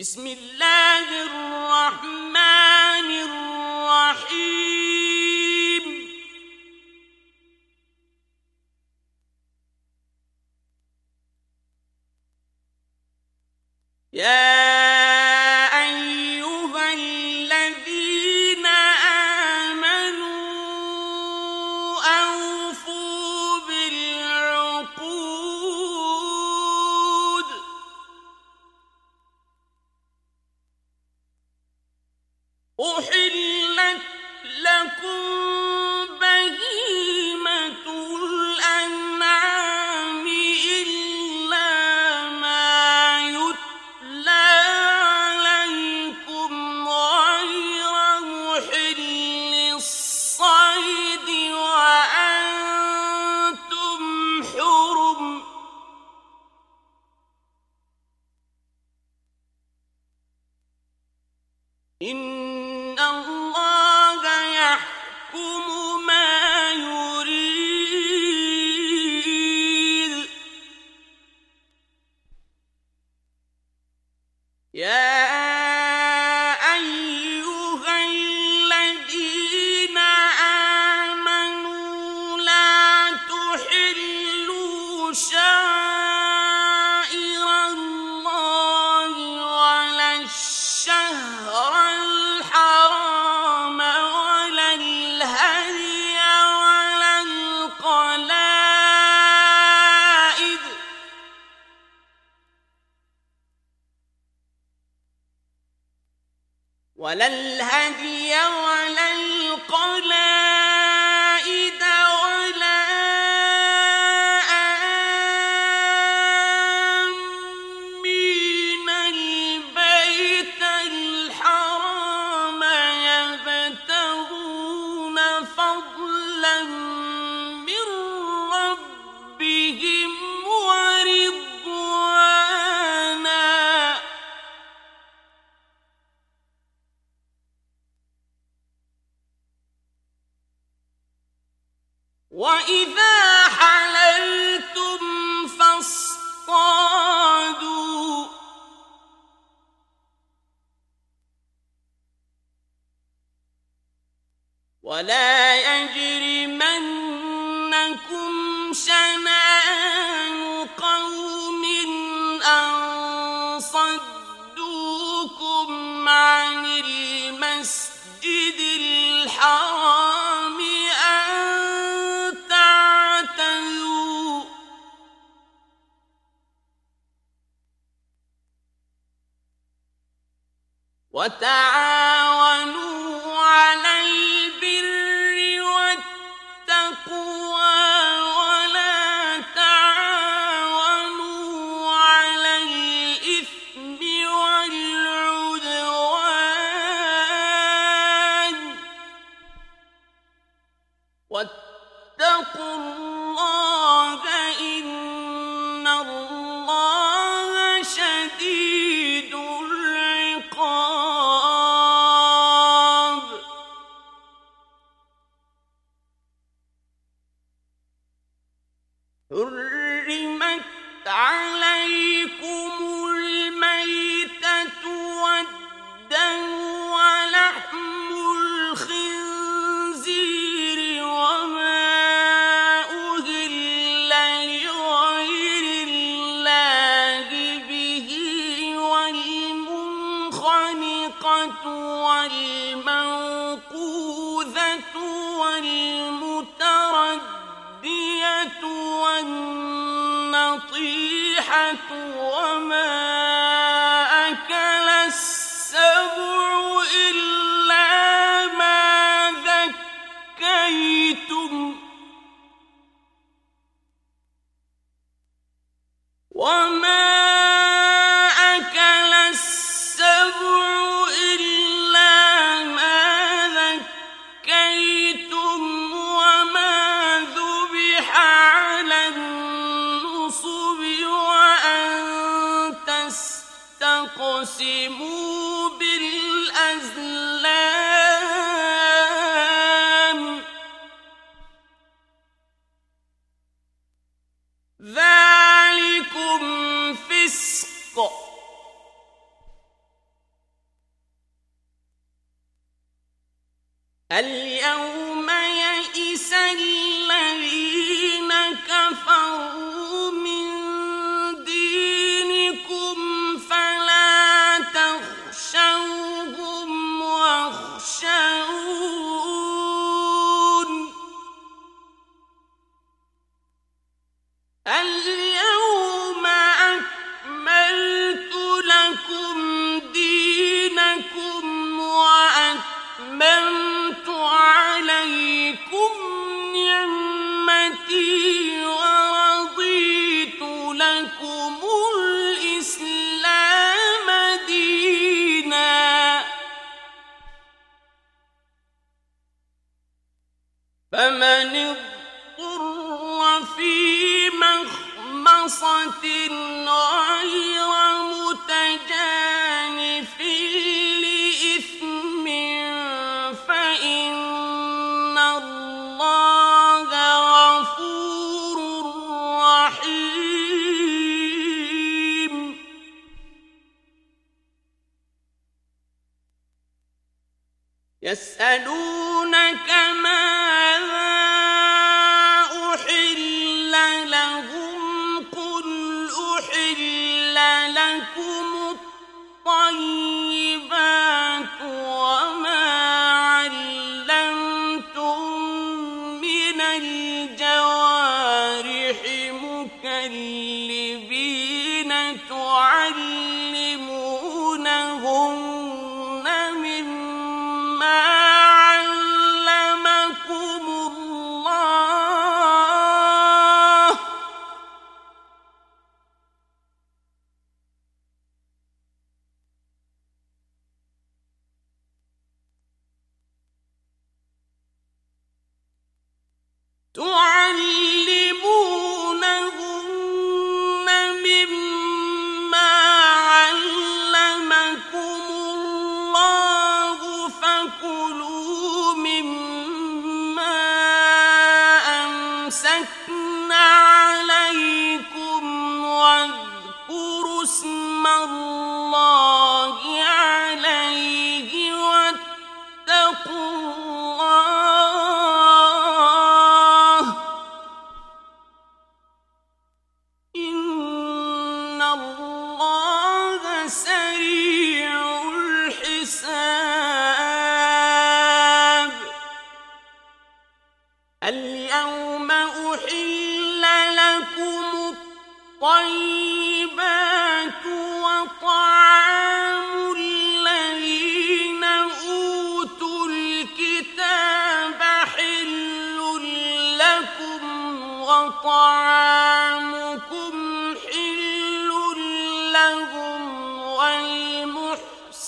بسم الله الرحمن والنطيحة وما هل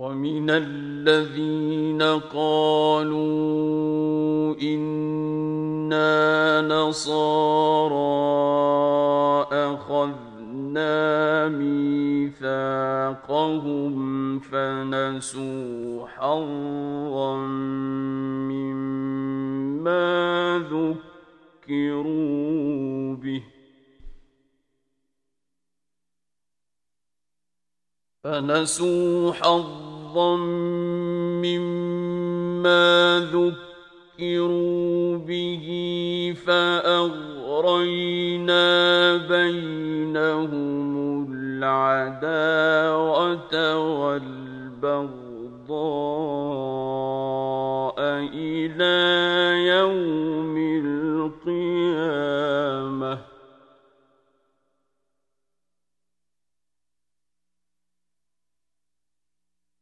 ومن الذين قالوا إنا نصارى أخذنا ميثاقهم فنسوا حظا مما ذكروا به فنسوا حظا مما ذكروا به فأغرينا بينهم العداوة والبغضاء إلى يوم القيامة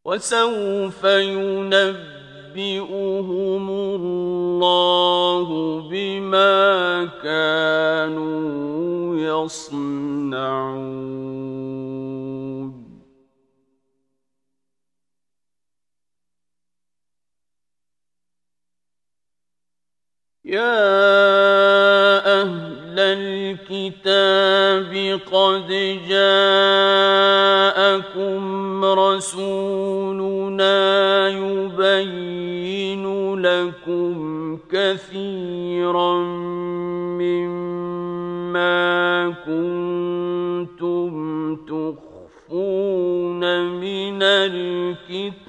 وسوف ينبئهم الله بما كانوا يصنعون. يا أهل الكتاب قد جاءكم رسولنا يبين لكم كثيرا مما كنتم تخفون من الكتاب.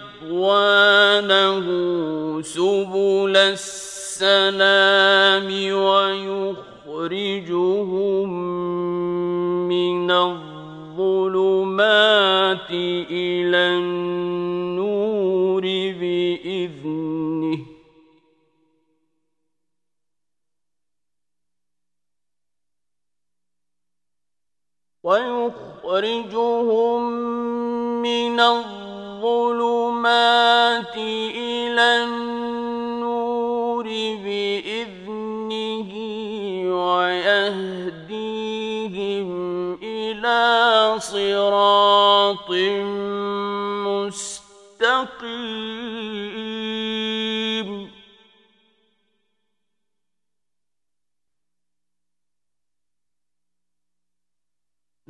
رضوانه سبل السلام ويخرجهم من الظلمات إلى النور بإذنه. ويخرجهم من الظلمات إلى النور بإذنه ويهديهم إلى صراط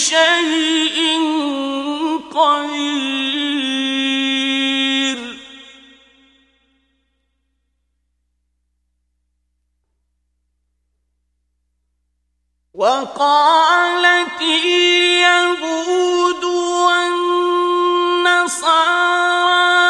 شيء قدير. وقالت اليهود والنصارى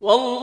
والله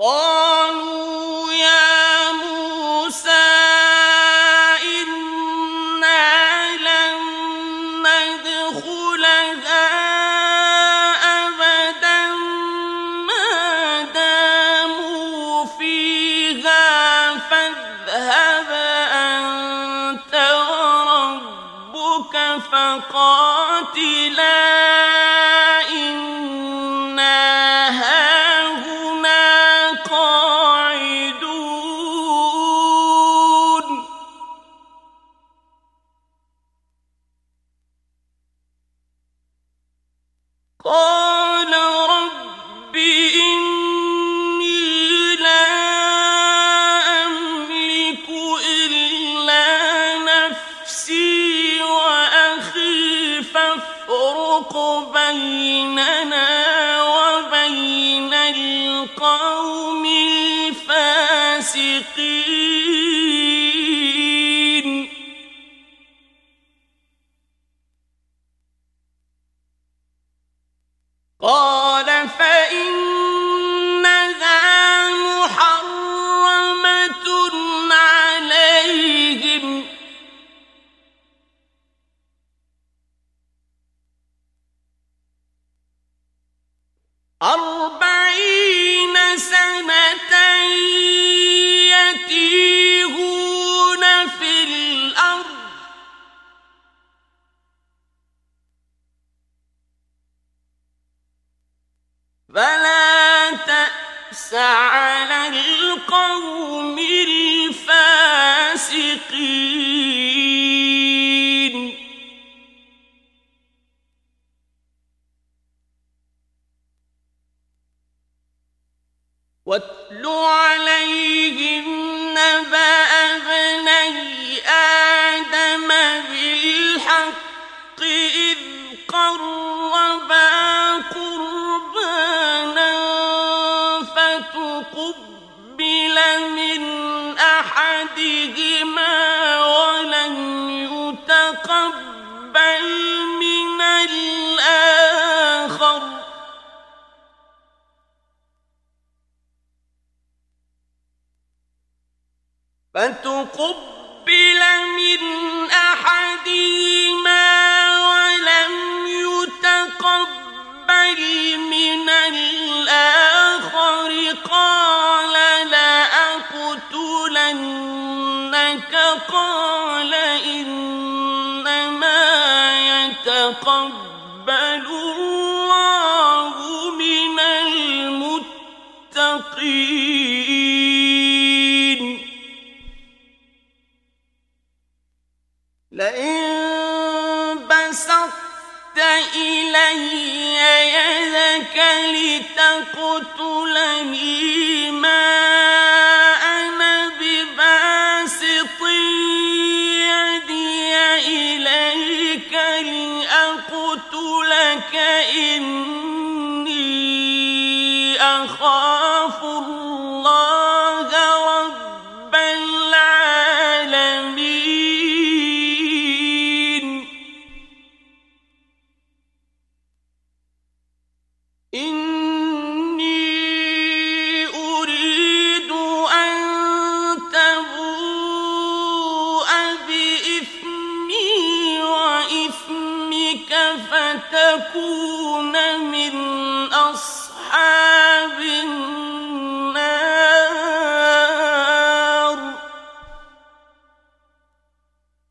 قالوا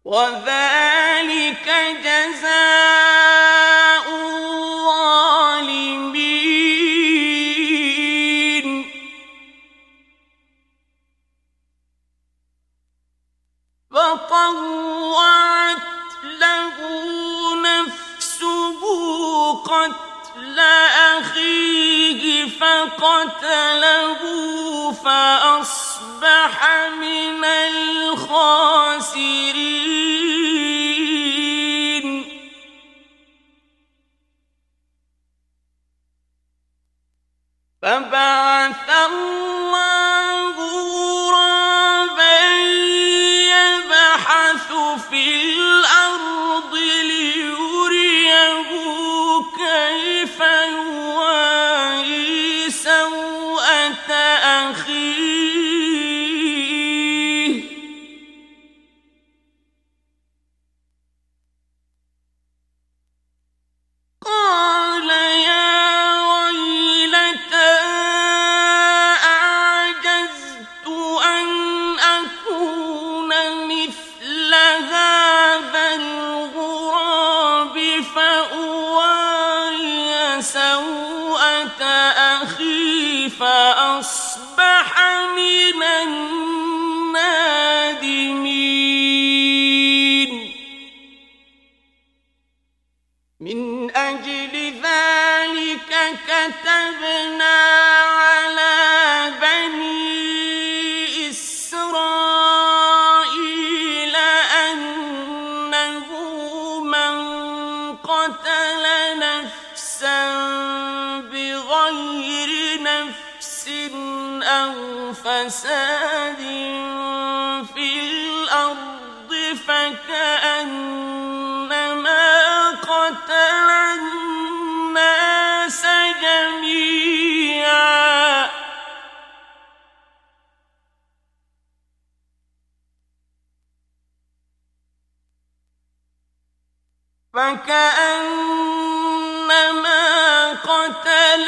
وذلك جزاء الظالمين. فطوعت له نفسه قتل أخيه فقتله فأصبح من الخاسرين. تَبَعَ فكأنما قتل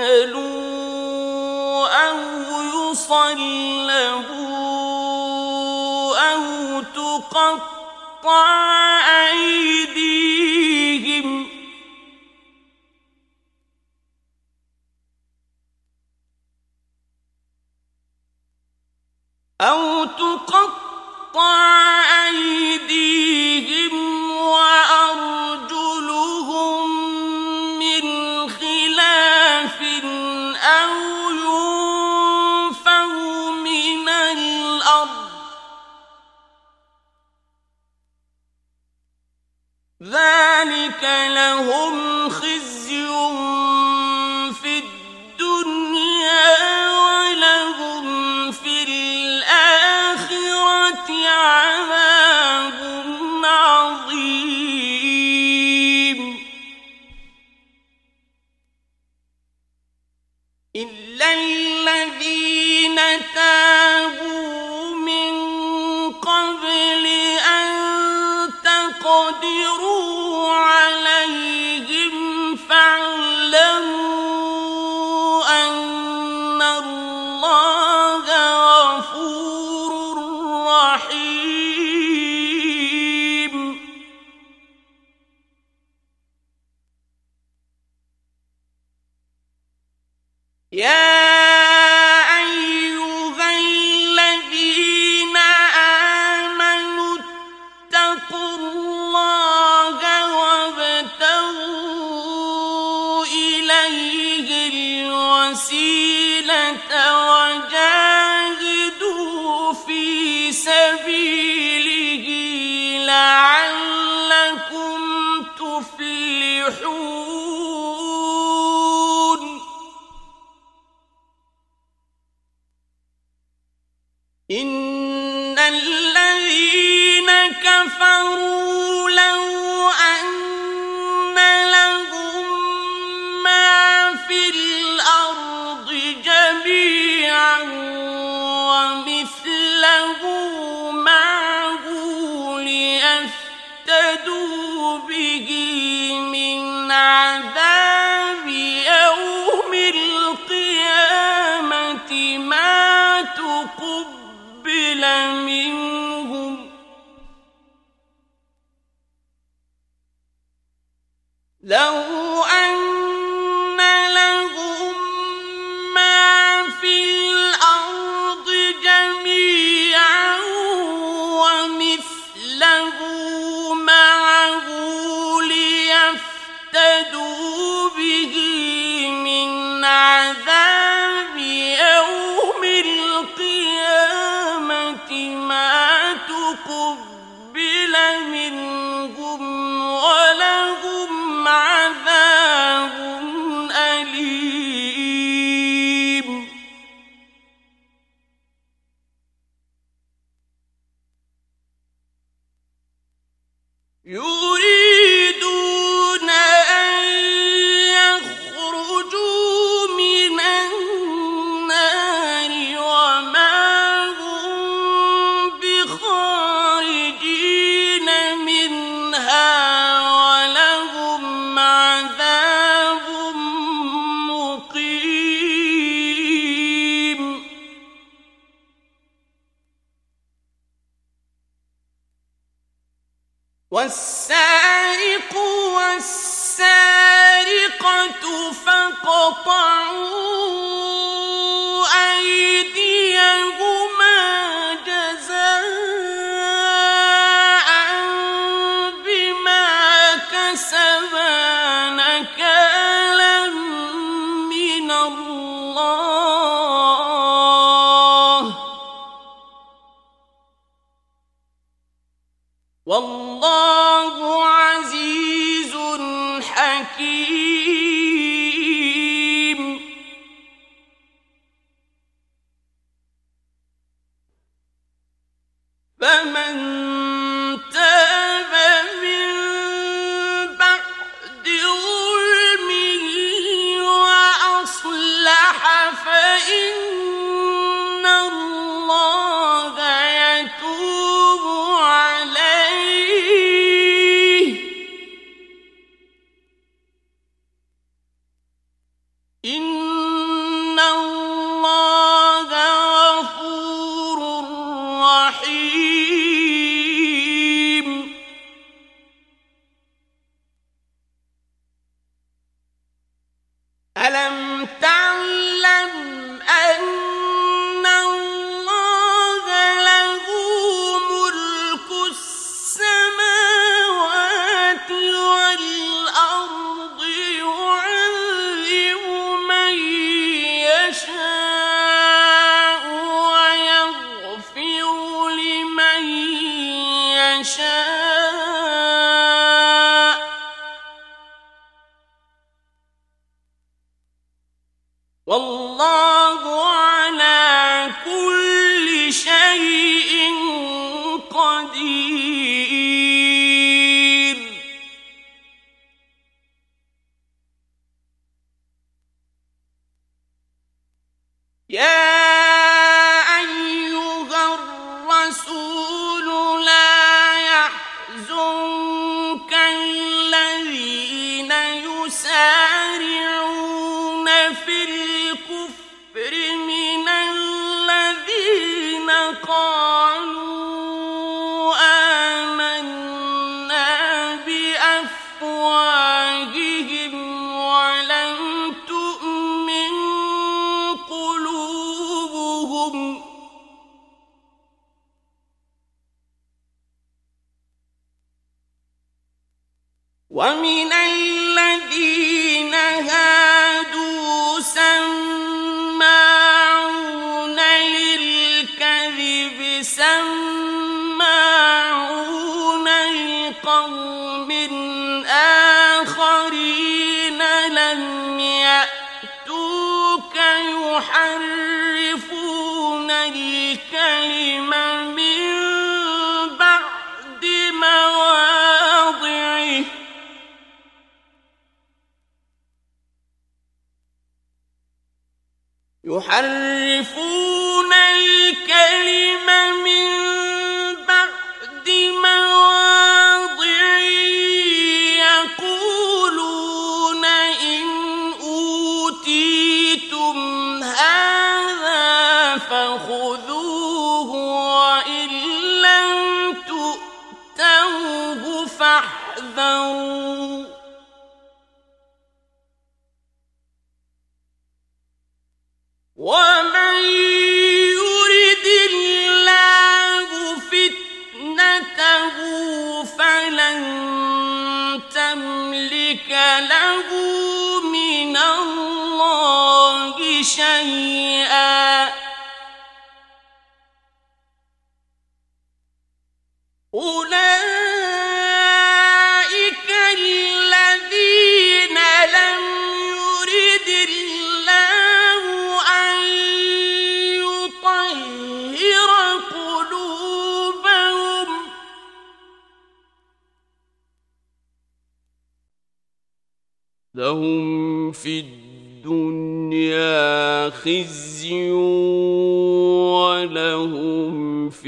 يقتلوا أو يصلبوا أو تقطع أيديهم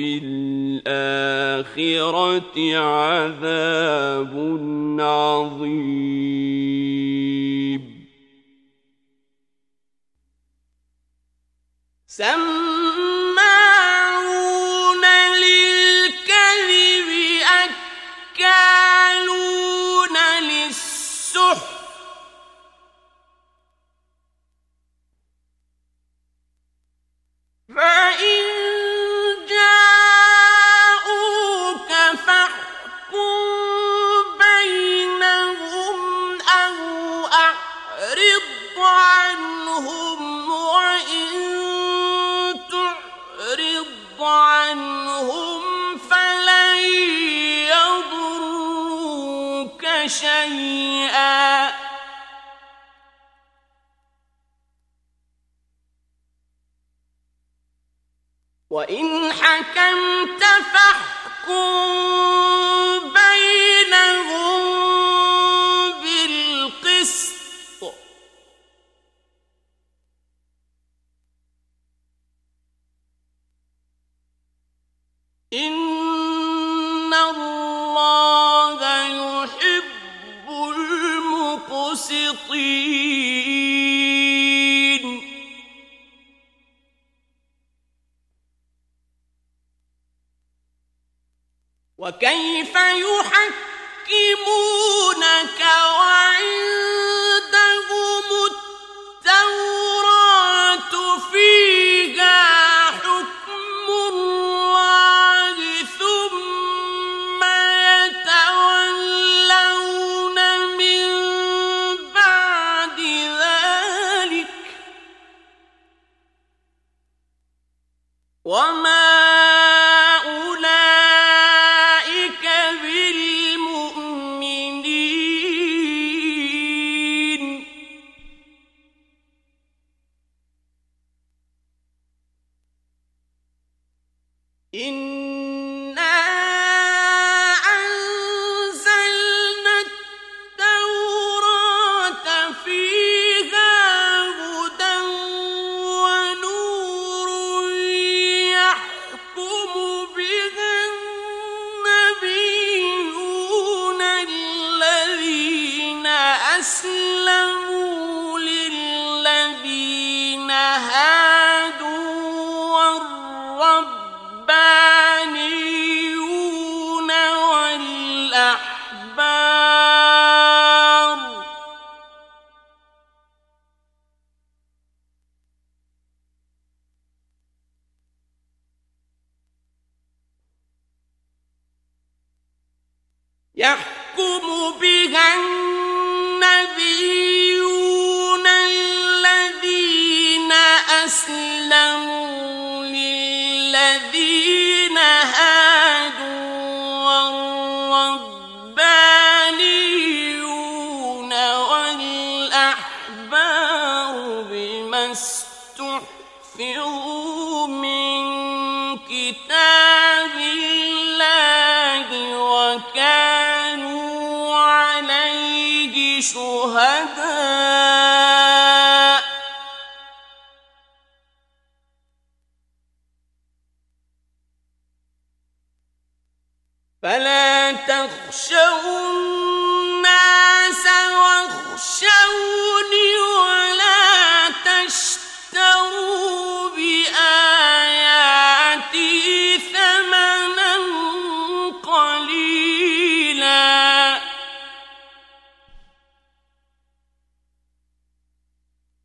في الآخرة عذاب عظيم. حكمت فاحكم.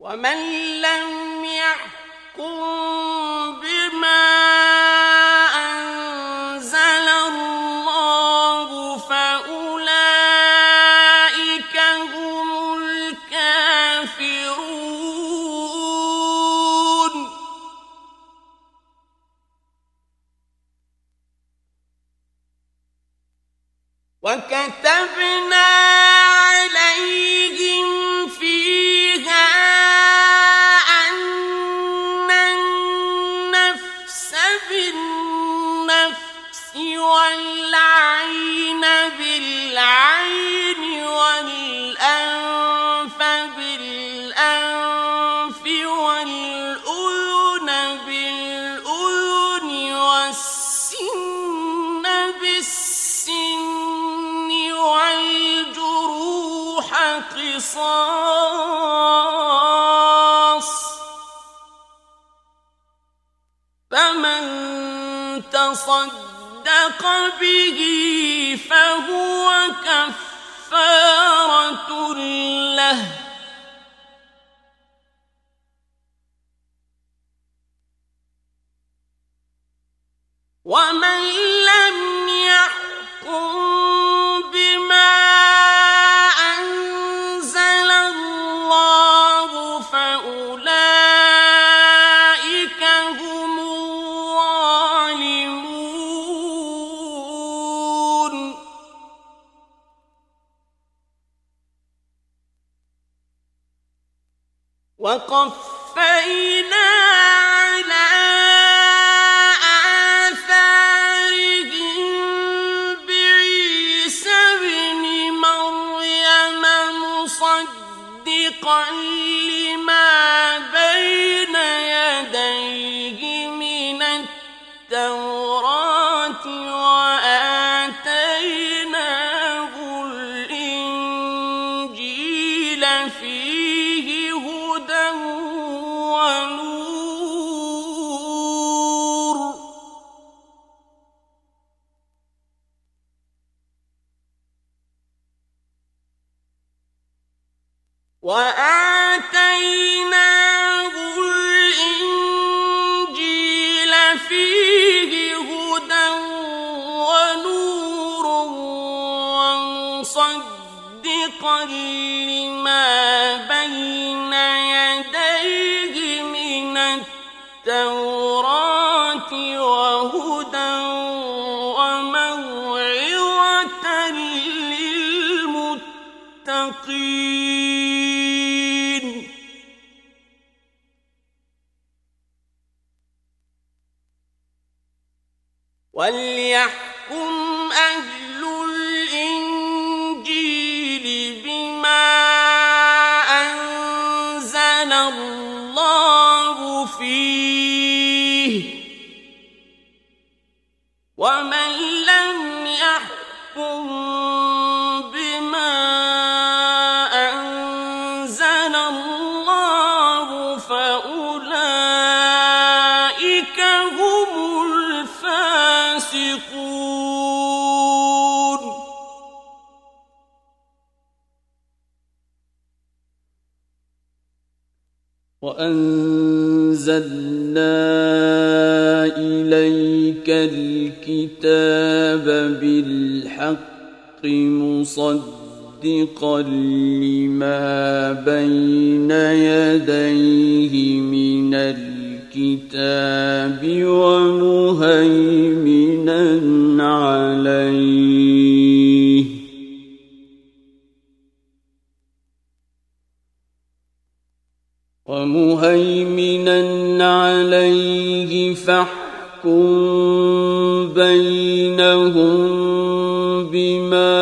ومن لم يحكم به فهو كفارة له. أنزلنا إليك الكتاب بالحق مصدقا لما بين يديه من الكتاب ومهيمنا فاحكم بينهم بما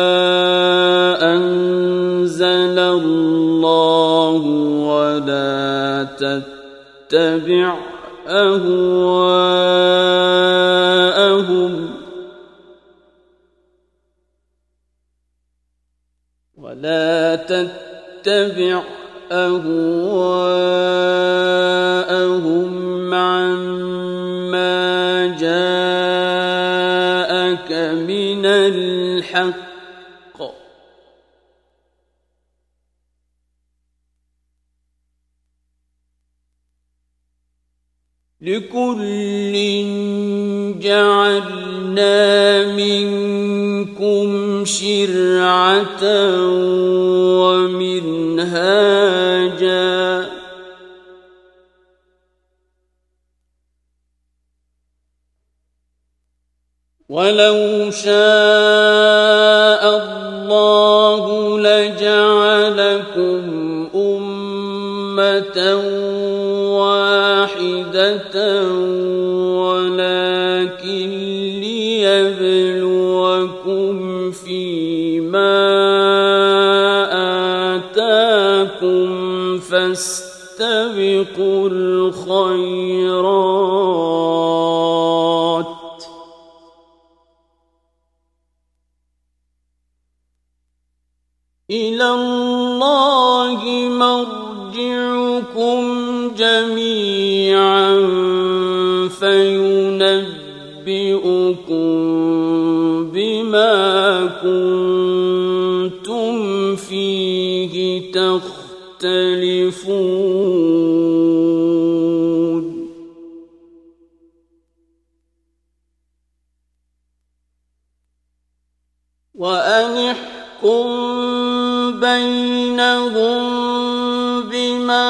أنزل الله ولا تتبع أهواءهم. ولا تتبع أهواءهم. الحق لكل جعلنا منكم شرعة ومنهاجا. ولو شاء فاستبقوا الخيرات. إلى الله مرجعكم جميعا فينبئكم بما كنتم تختلفون وأن بينهم بما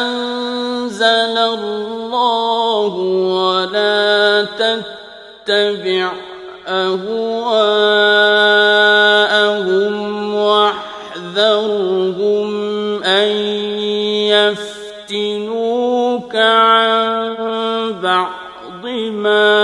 أنزل الله ولا تتبع أهواءهم. ما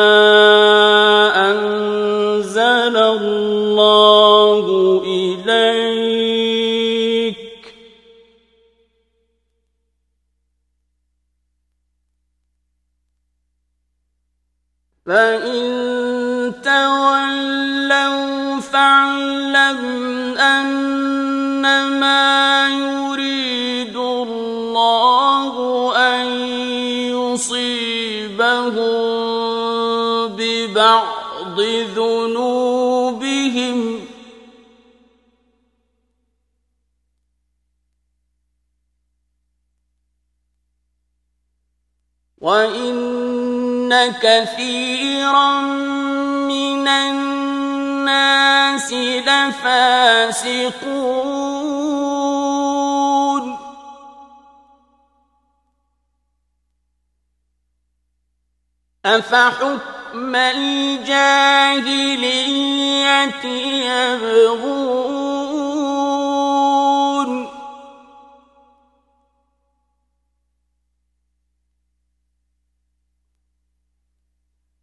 كثيرا من الناس لفاسقون. أفحكم الجاهلية يبغون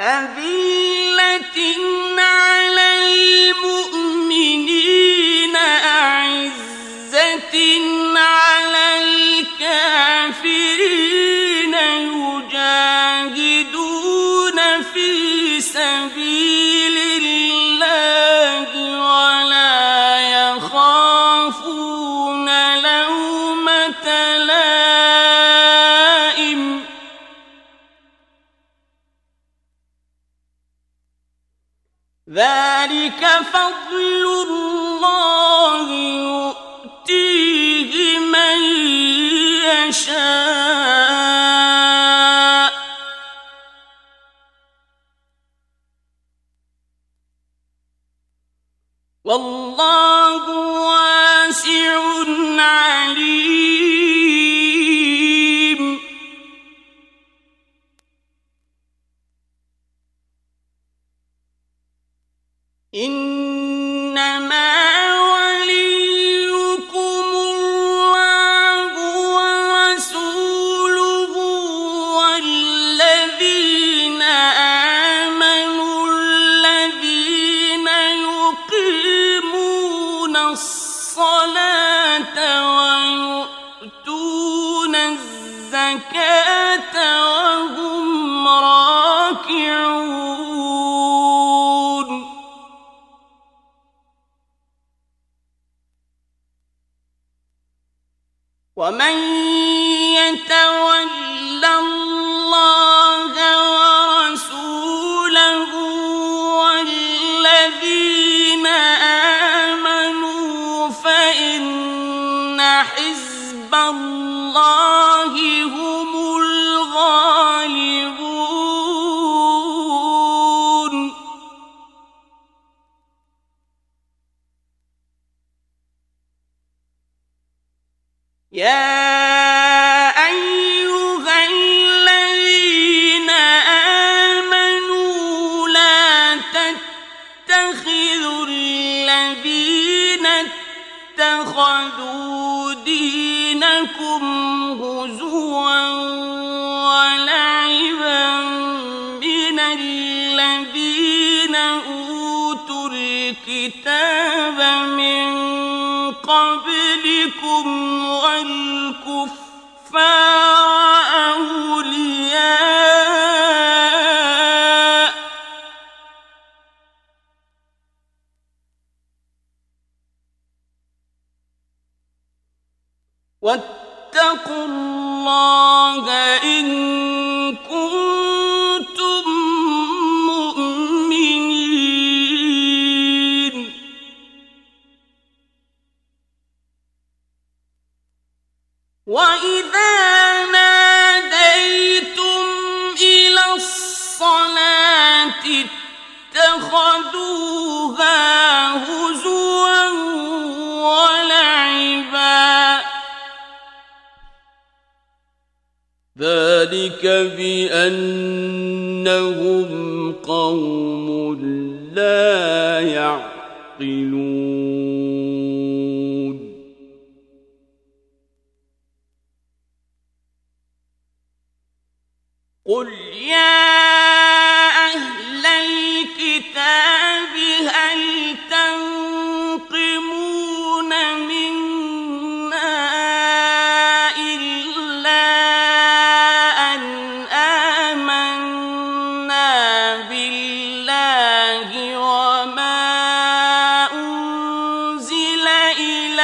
أذلة ذلك فضل الله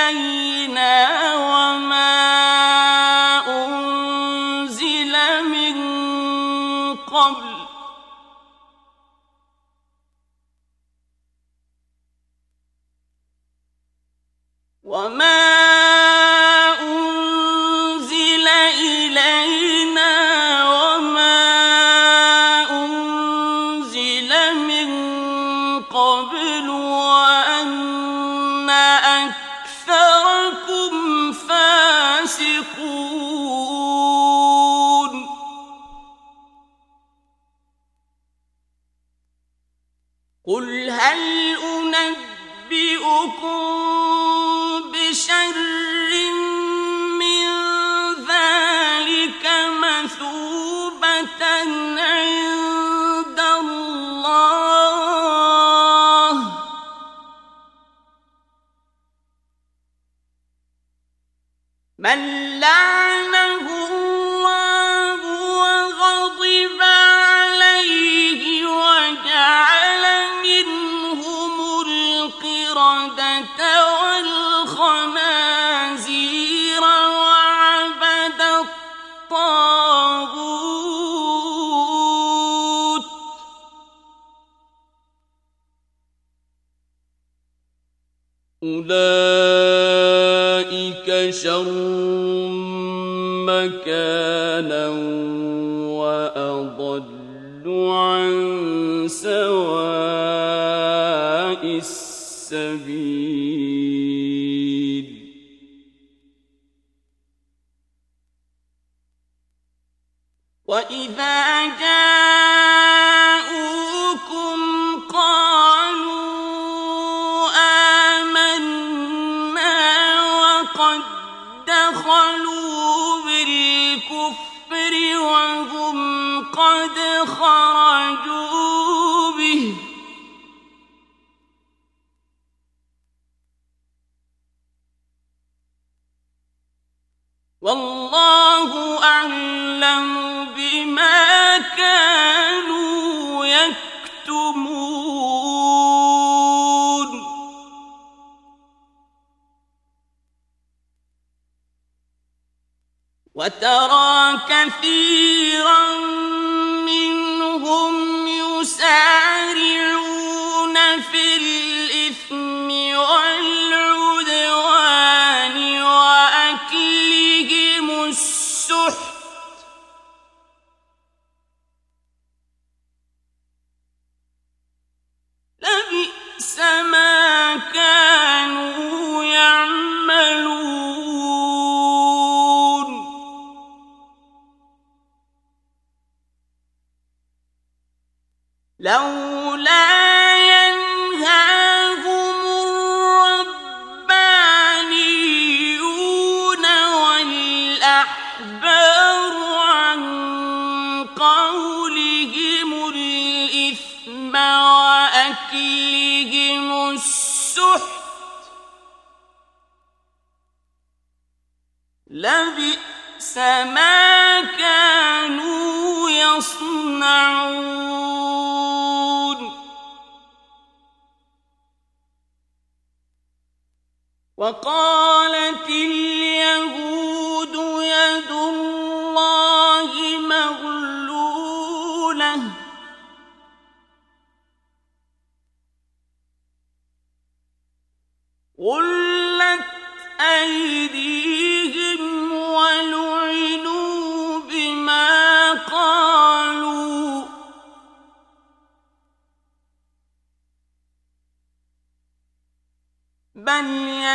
أن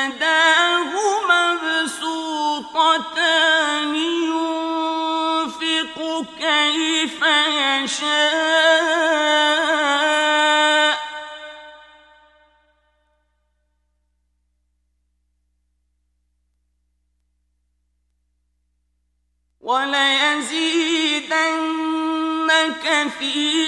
يداه مبسوطتان ينفق كيف يشاء. كثيرا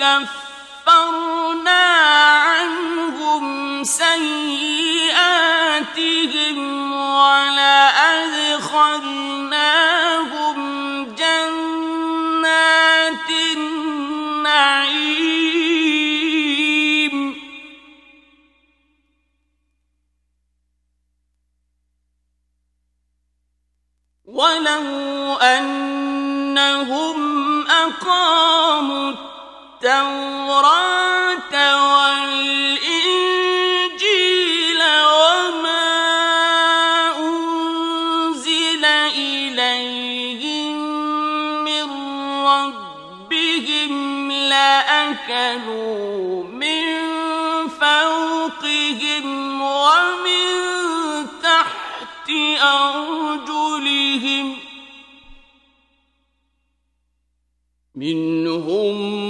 لكفرنا عنهم سيئاتهم ولأدخلناهم جنات النعيم. ولو أنهم والإنجيل وما أنزل إليهم من ربهم لأكلوا من فوقهم ومن تحت أرجلهم منهم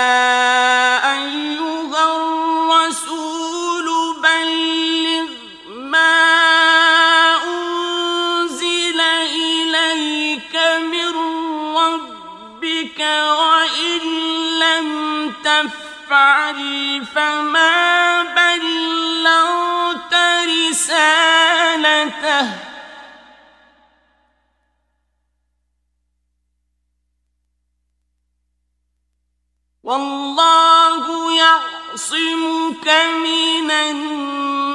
فما بلغت رسالته والله يعصمك من الناس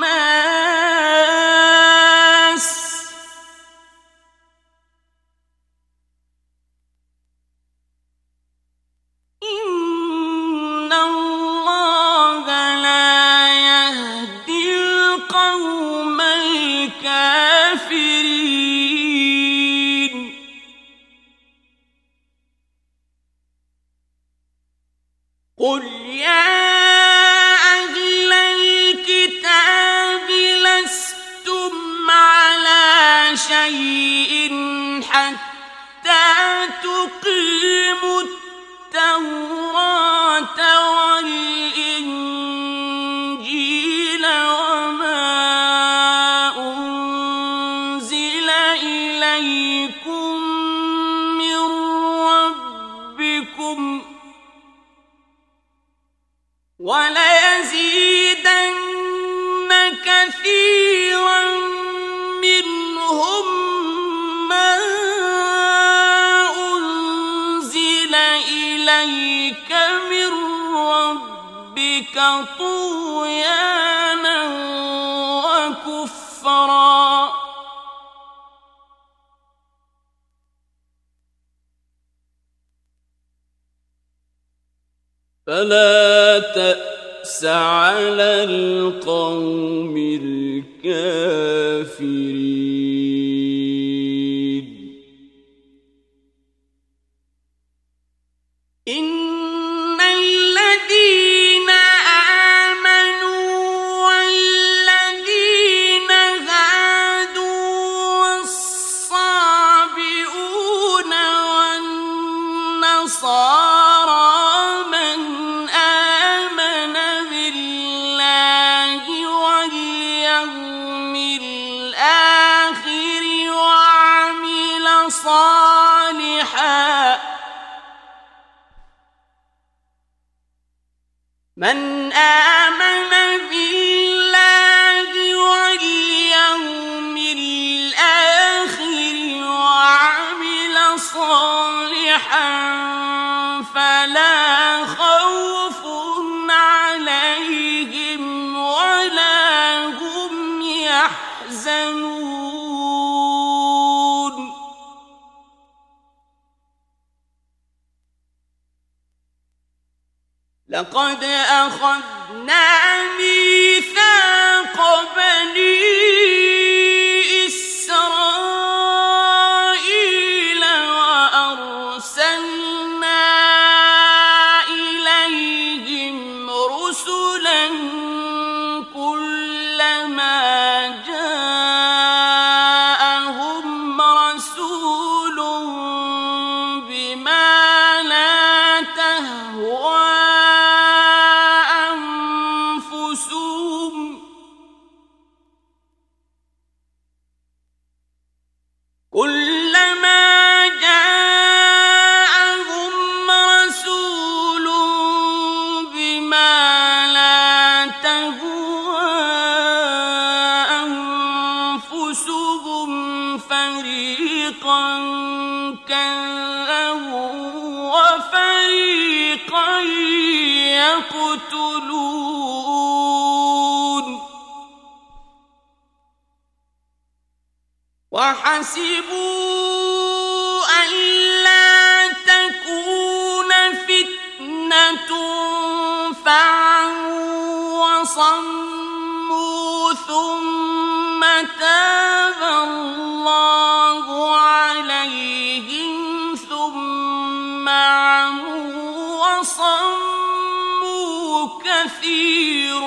وصموا كثير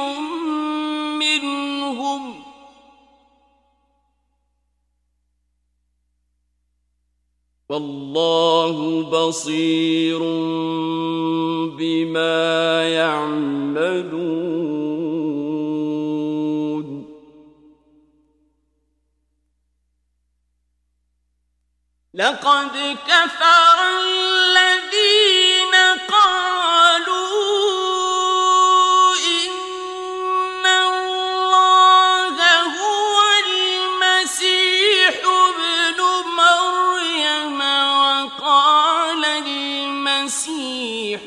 منهم. والله بصير بما يعملون. لقد كفر الذين ريح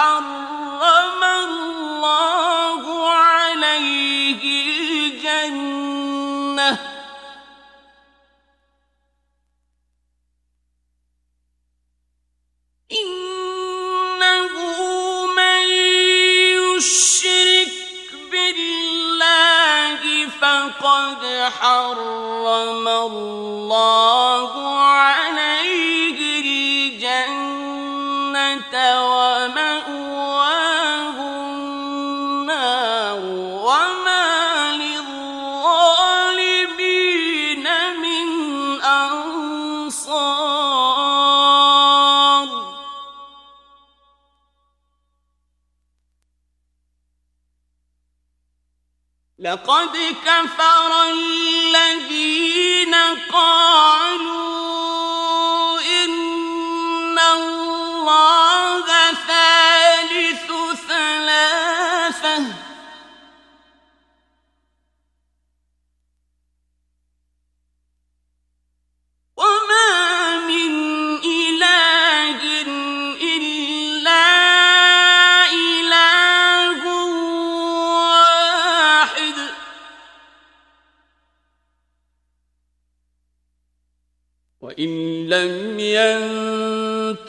حرم الله عليه الجنة. إنه من يشرك بالله فقد حرم الله عليه الجنة ومن لقد كفر الذين قالوا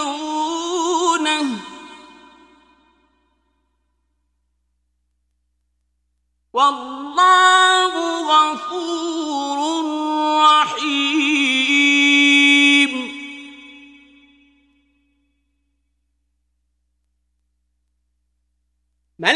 تنكرونه والله غفور رحيم. ما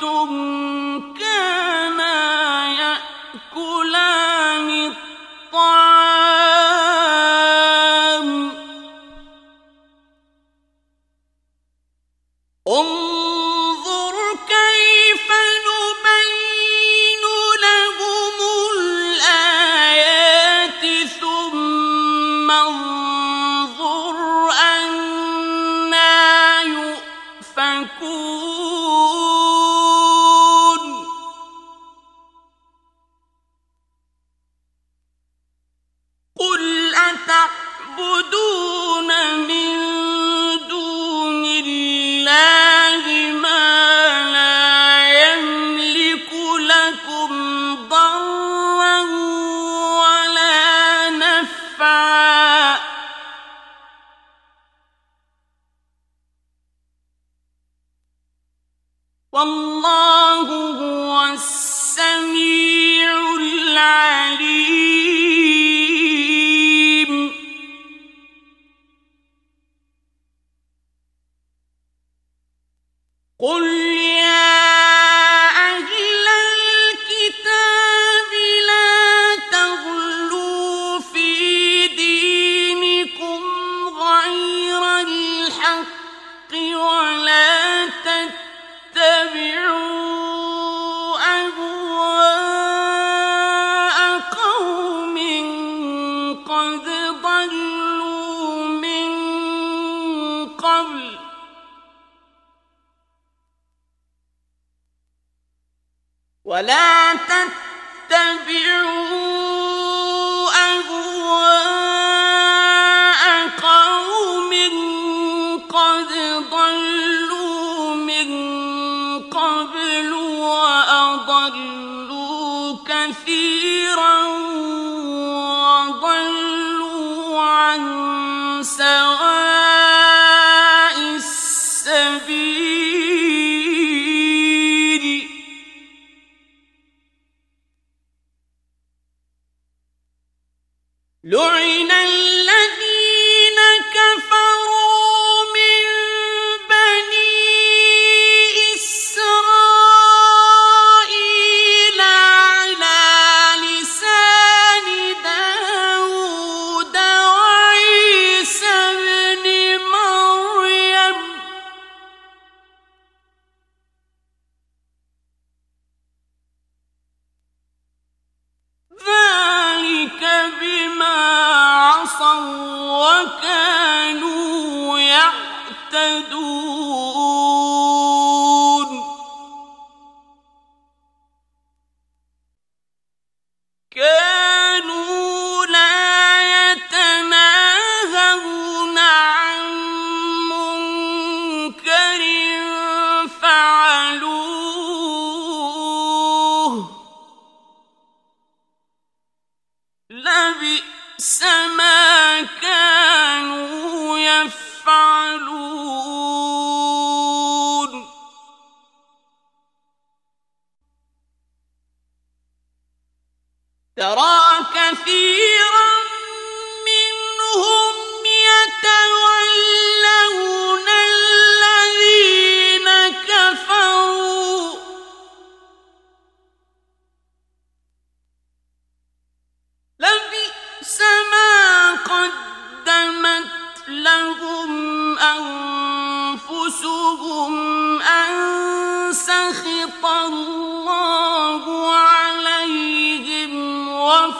تم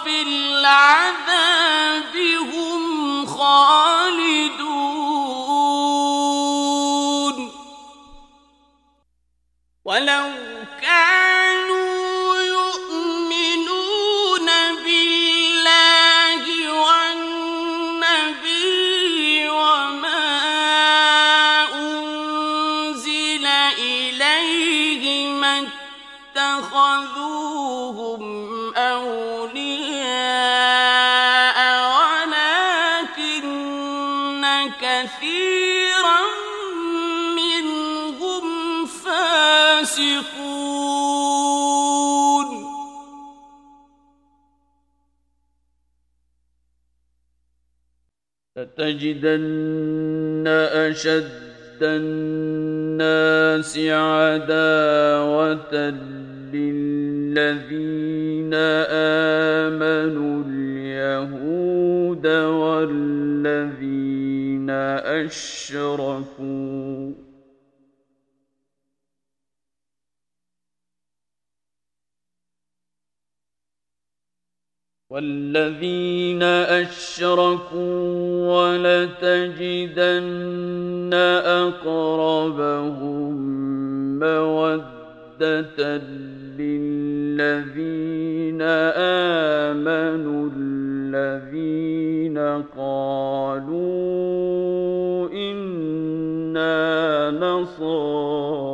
وفي لتجدن أشد الناس عداوة للذين آمنوا اليهود والذين أشركوا والذين أشركوا ولتجدن أقربهم مودة للذين آمنوا الذين قالوا إنا نصارى.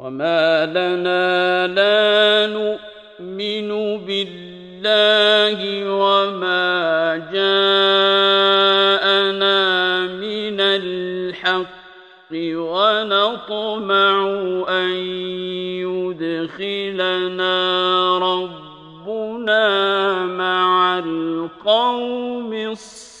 وما لنا لا نؤمن بالله وما جاءنا من الحق ونطمع أن يدخلنا ربنا مع القوم الصالحين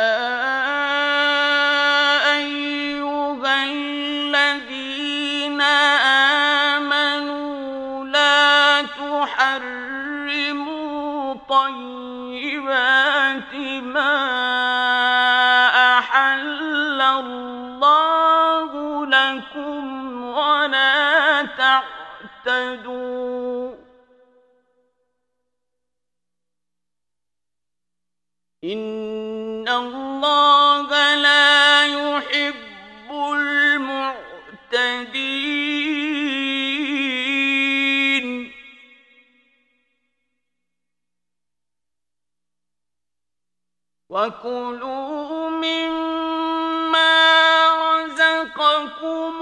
وكلوا مما رزقكم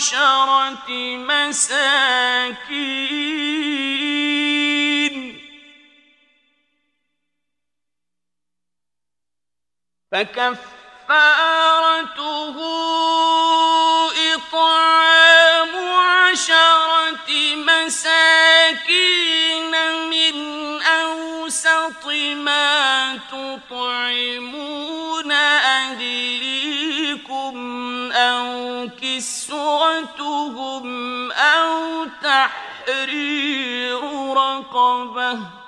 عشرة مساكين. فكفارته إطعام عشرة مساكين من أوسط ما تطعمون أهليكم أو كسوتهم أو تحرير رقبة.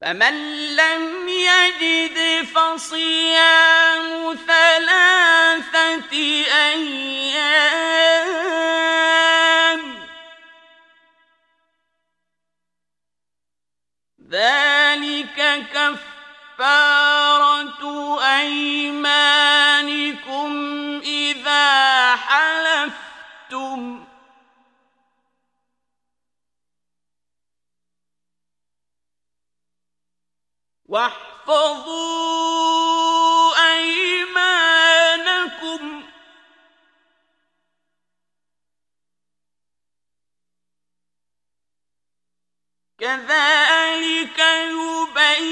فمن لم يجد فصيام ثلاثة أيام ذلك كفارة أيمانكم إذا حلفتم. واحفظوا أيمانكم. كذلك يبين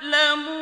كافرين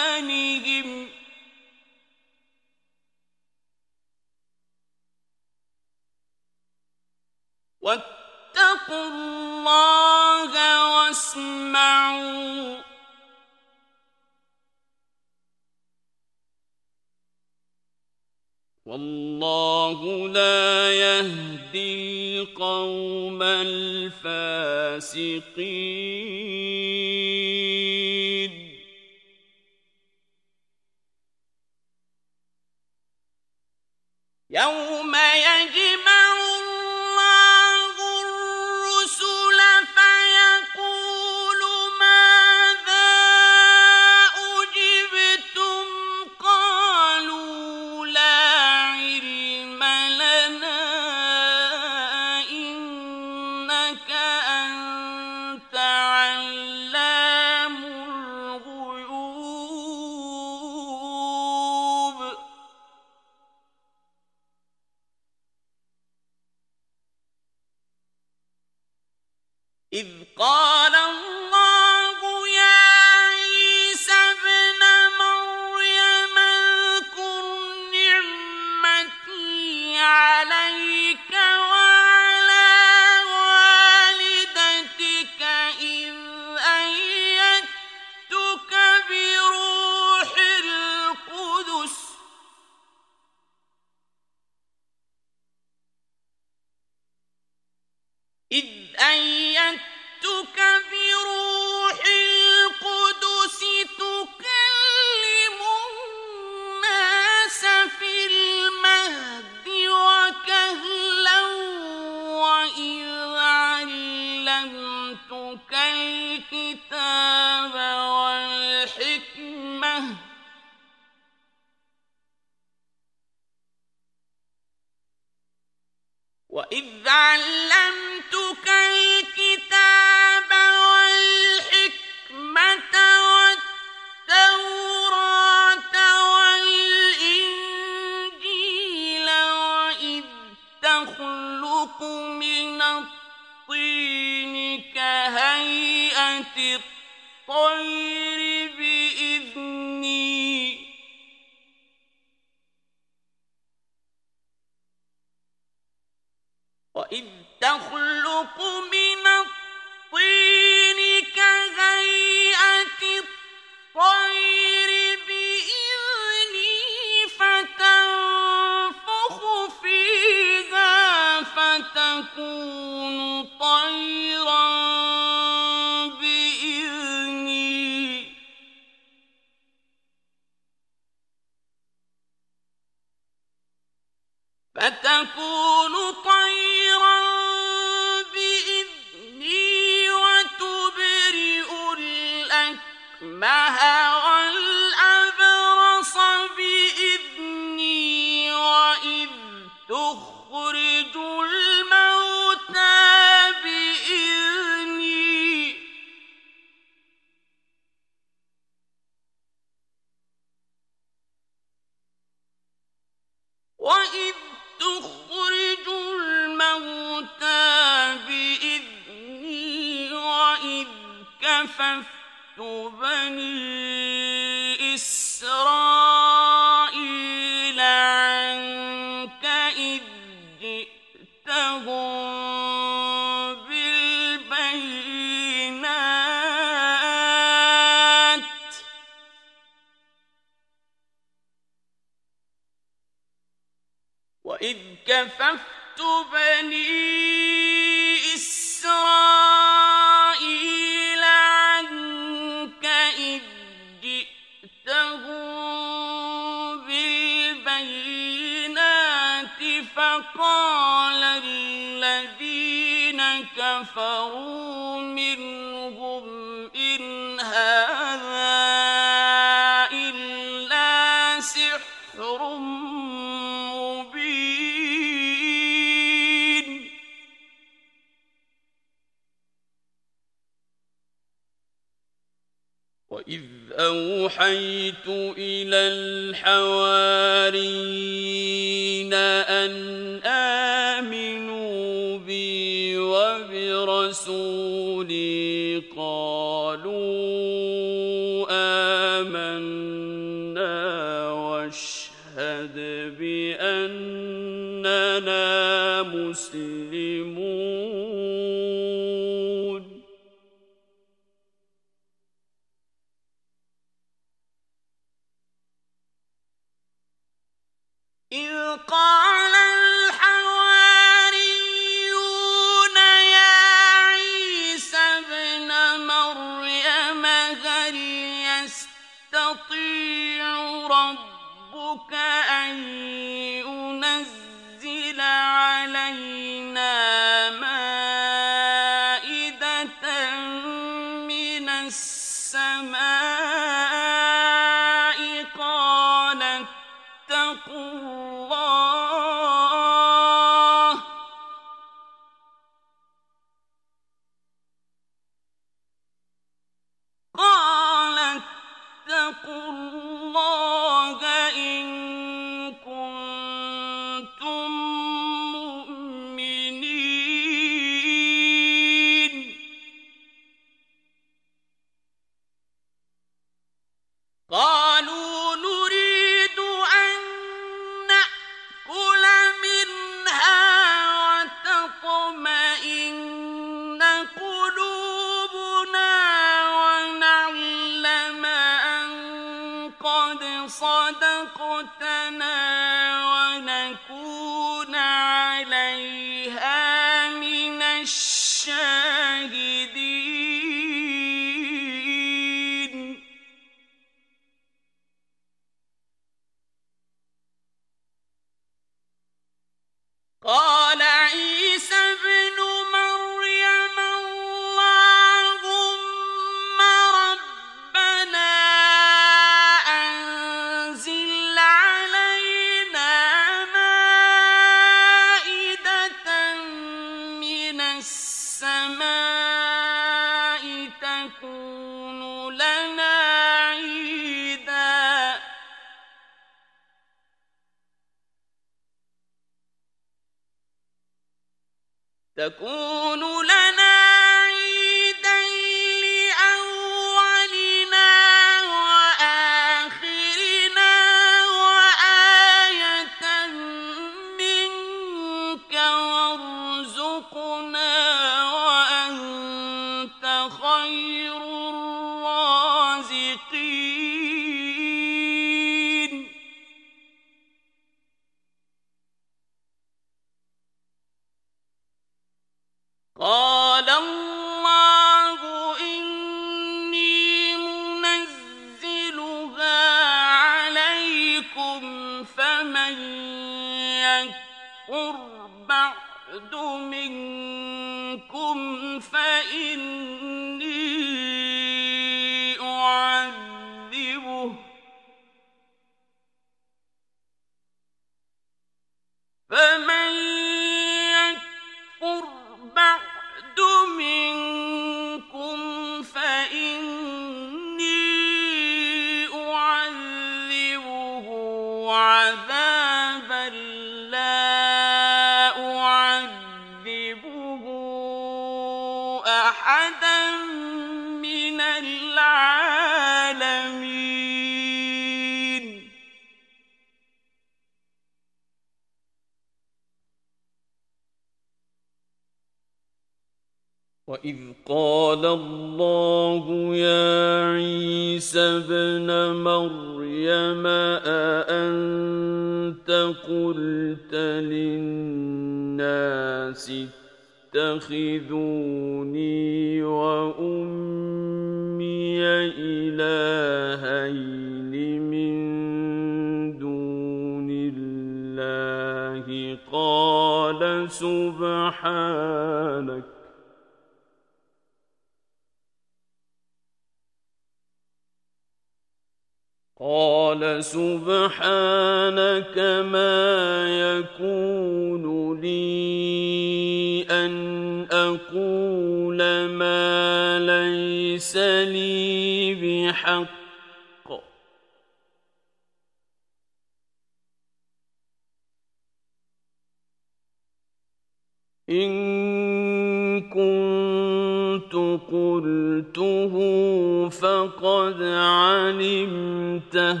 قلته فقد علمته.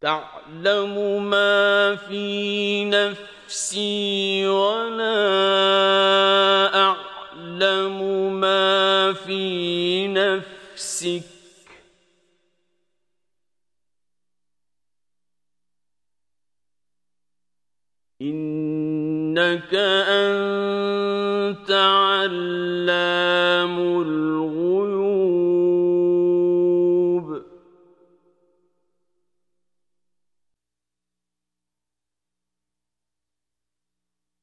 تعلم ما في نفسي ولا أعلم ما في نفسك. إنك أنت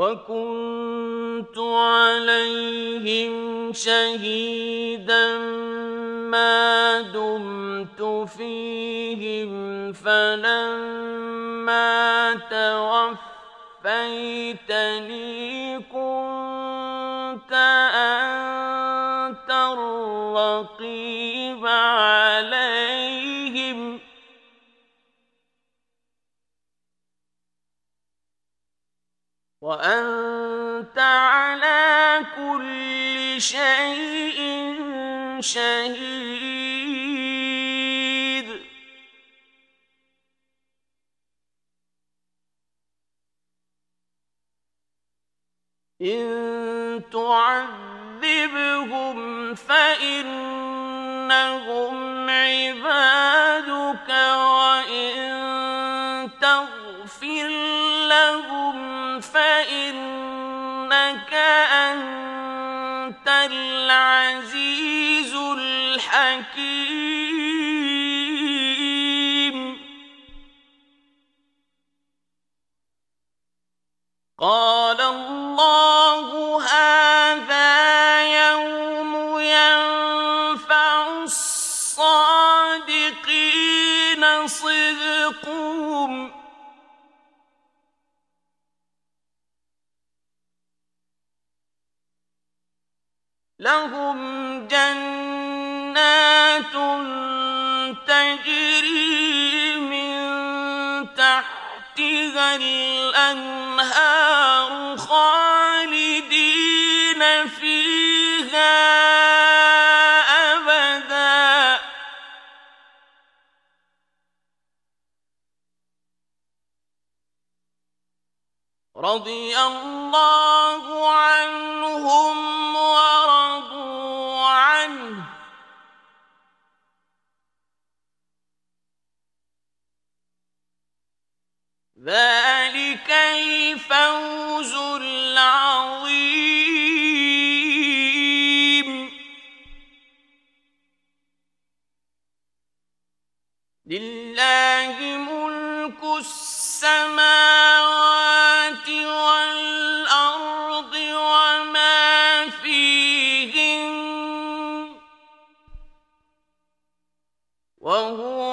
وكنت عليهم شهيدا ما دمت فيهم فلما توفيتني كنت وأنت على كل شيء شهيد. إن تعذبهم فإنهم عبادك وإن تغفر لهم فإنك أنت العزيز الحكيم. قال الله هذا لهم جنات تجري من تحتها الأنهار خالدين فيها أبدا. رضي الله عنهم ورضوا ذلك الفوز العظيم. لله ملك السماوات والأرض وما فيهن وهو